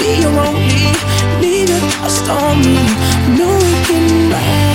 be your only, needed a storm, no, one can ride.